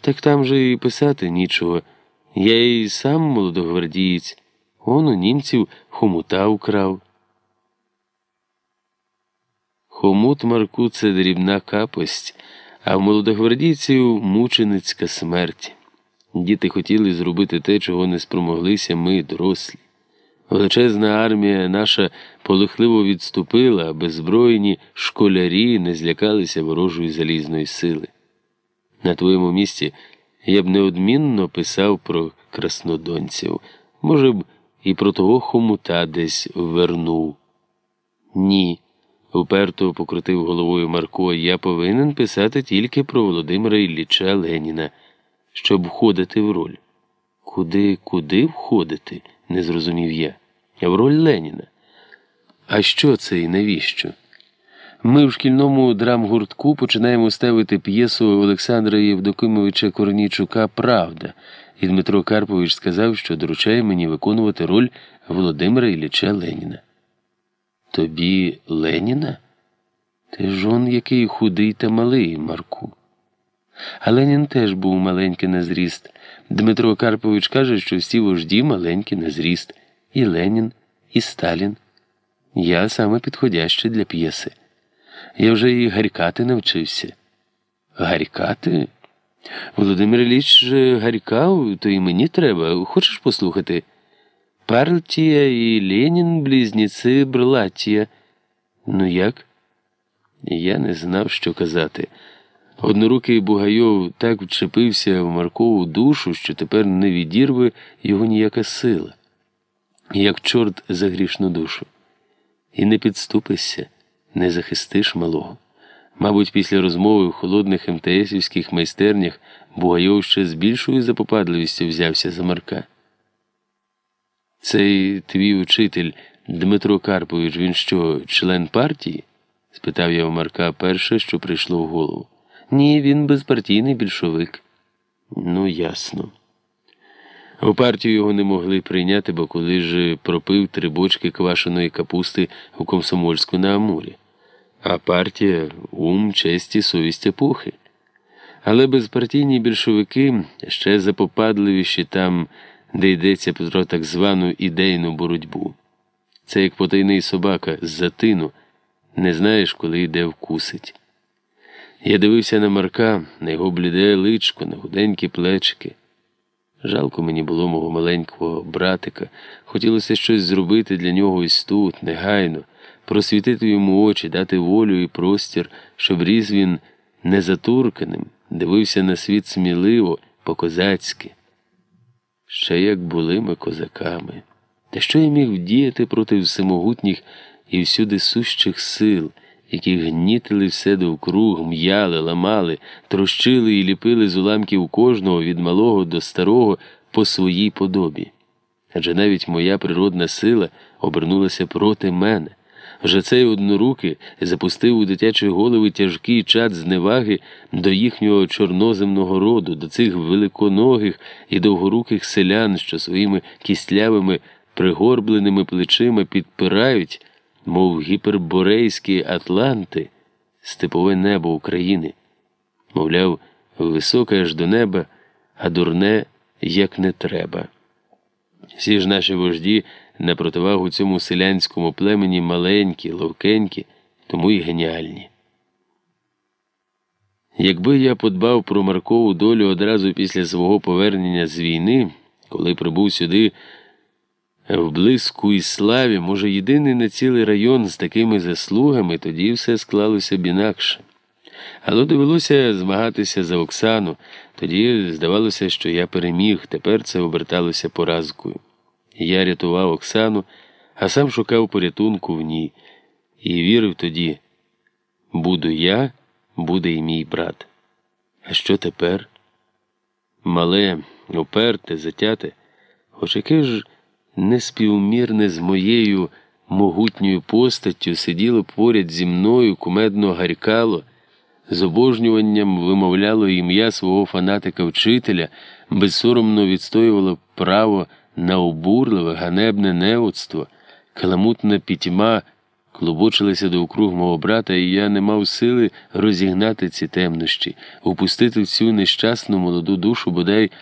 Так там же і писати нічого. Я і сам молодогвардієць. Он у німців хомута украв. Хомут Марку це дрібна капость, а в молодогвардійців мученицька смерть. Діти хотіли зробити те, чого не спромоглися ми, дорослі. Величезна армія наша полихливо відступила, а беззбройні школярі не злякалися ворожої залізної сили. На твоєму місці я б неодмінно писав про краснодонців, може б, і про того хомута десь вернув. Ні, уперто покрутив головою Марко, я повинен писати тільки про Володимира Ілліча Леніна, щоб входити в роль. Куди, куди входити? не зрозумів я. В роль Леніна. А що це і навіщо? Ми в шкільному драмгуртку починаємо ставити п'єсу Олександра Євдокимовича Корнійчука Правда, і Дмитро Карпович сказав, що доручає мені виконувати роль Володимира Ілліча Леніна. Тобі Леніна? Ти ж он який худий та малий, Марку. А Ленін теж був маленький на зріст. Дмитро Карпович каже, що всі вожді маленькі на зріст. І Ленін, і Сталін. Я саме підходящий для п'єси. Я вже і гарькати навчився. Гарькати? Володимир Ілліч гарькав, то і мені треба. Хочеш послухати? Партія і Ленін близнеці Брлаттія. Ну як? Я не знав, що казати. Однорукий Бугайов так вчепився в Маркову душу, що тепер не відірве його ніяка сила, як чорт за грішну душу. І не підступишся не захистиш малого. Мабуть, після розмови в холодних МТСівських майстернях Бугайов ще з більшою запопадливістю взявся за Марка. Цей твій учитель Дмитро Карпович, він що, член партії? спитав я у Марка перше, що прийшло в голову. Ні, він безпартійний більшовик. Ну, ясно. У партію його не могли прийняти, бо коли ж пропив три бочки квашеної капусти у Комсомольську на Амурі. А партія ум, честі, совість епохи. Але безпартійні більшовики ще запопадливіші там, де йдеться про так звану ідейну боротьбу. Це як потайний собака з затину, не знаєш, коли йде вкусить. Я дивився на Марка, на його бліде личко, на худенькі плечики. Жалко мені було мого маленького братика. Хотілося щось зробити для нього ось тут, негайно, просвітити йому очі, дати волю і простір, щоб ріс він незатурканим, дивився на світ сміливо, по-козацьки. Ще як були ми козаками. Та що я міг вдіяти проти всемогутніх і всюди сущих сил? які гнітили все довкруг, м'яли, ламали, трощили і ліпили з уламків кожного від малого до старого по своїй подобі. Адже навіть моя природна сила обернулася проти мене. Вже цей одноруки запустив у дитячі голови тяжкий чад зневаги до їхнього чорноземного роду, до цих великоногих і довгоруких селян, що своїми кістлявими пригорбленими плечима підпирають мов гіперборейські Атланти, степове небо України, мовляв, високе аж до неба, а дурне як не треба. Всі ж наші вожді на противагу цьому селянському племені маленькі, ловкенькі, тому й геніальні. Якби я подбав про Маркову долю одразу після свого повернення з війни, коли прибув сюди в блиску і славі, може, єдиний на цілий район з такими заслугами, тоді все склалося б інакше. Але довелося змагатися за Оксану, тоді здавалося, що я переміг, тепер це оберталося поразкою. Я рятував Оксану, а сам шукав порятунку в ній і вірив тоді буду я, буде і мій брат. А що тепер? Мале, уперте, затяте, хоч яке ж неспівмірне з моєю могутньою постаттю сиділо поряд зі мною, кумедно гарькало, з обожнюванням вимовляло ім'я свого фанатика вчителя, безсоромно відстоювало право на обурливе, ганебне неоцтво, каламутна пітьма. клубочилися довкруг мого брата, і я не мав сили розігнати ці темнощі, упустити в цю нещасну молоду душу бодай